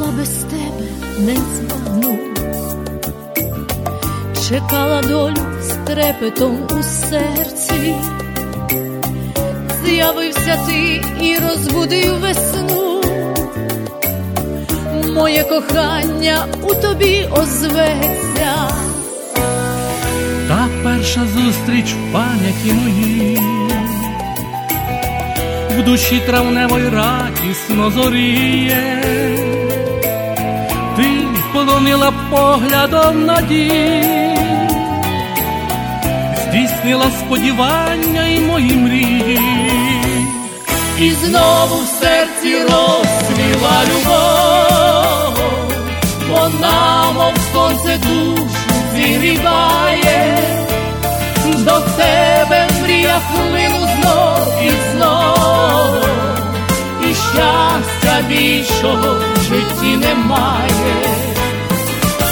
чекала без тебе, не змогну, чекала долю з трепетом у серці, з'явився ти і розбудив весну, моє кохання у тобі озветься, та перша зустріч в пам'яті моїй. В душі травневої радісно зоріє полонила поглядом надій, здійснила сподівання і мої мрії, І знову в серці розцвіла любов, вона, мов сонце душу зігріває, до тебе мрія хвилину знов і знов, і щастя більшого в житті немає,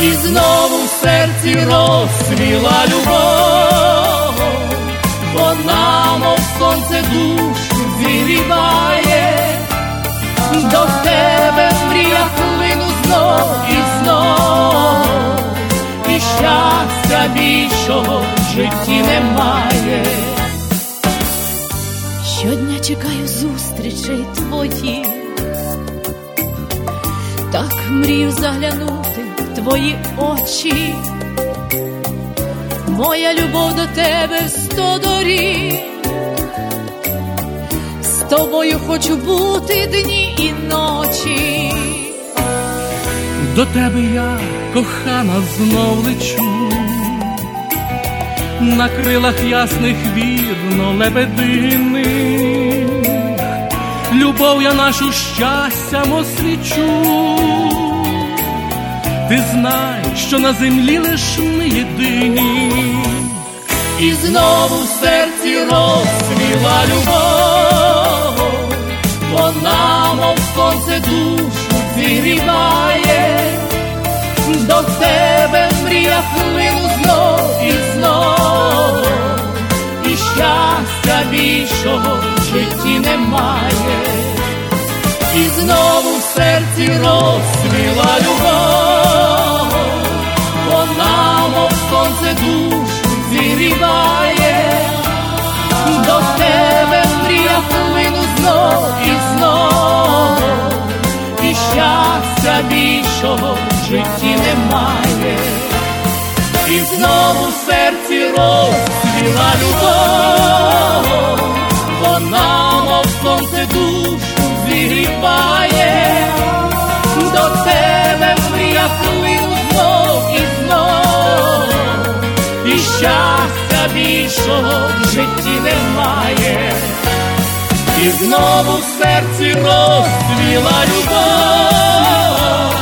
і знову в серці розцвіла любов, вона, мов сонце душу зігріває, до тебе мрія хвилину знов і знов, і щастя більшого в житті немає. Щодня чекаю зустрічей твоїх, так мрію заглянути в твої очі. Моя любов до тебе в сто доріг, з тобою хочу бути дні і ночі. до тебе я, кохана, знов лечу, на крилах ясних вірно лебединих, любов я нашу щастям освічу. Ти знай, що на землі лиш ми єдині. І знову в серці розцвіла любов, вона, мов сонце душу зігріває, до тебе мрія хвилину знов і знов, і щастя більшого в житті немає, і знову в серці розцвіла любов, зігріває, до тебе мрія хвилину знов і знов, і щастя більшого в житті немає, і знову в серці розцвіла любов, вона, мов сонце душу і щастя більшого в житті немає, і знову в серці розцвіла любов,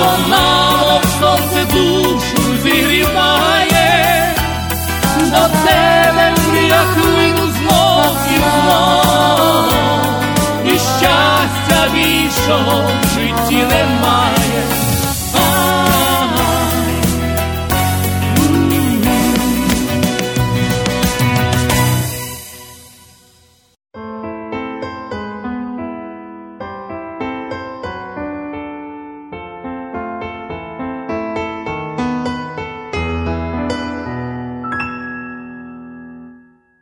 вона, мов сонце душу зігріває, до тебе мрія хвилину знов і знов, і щастя більшого в житті немає.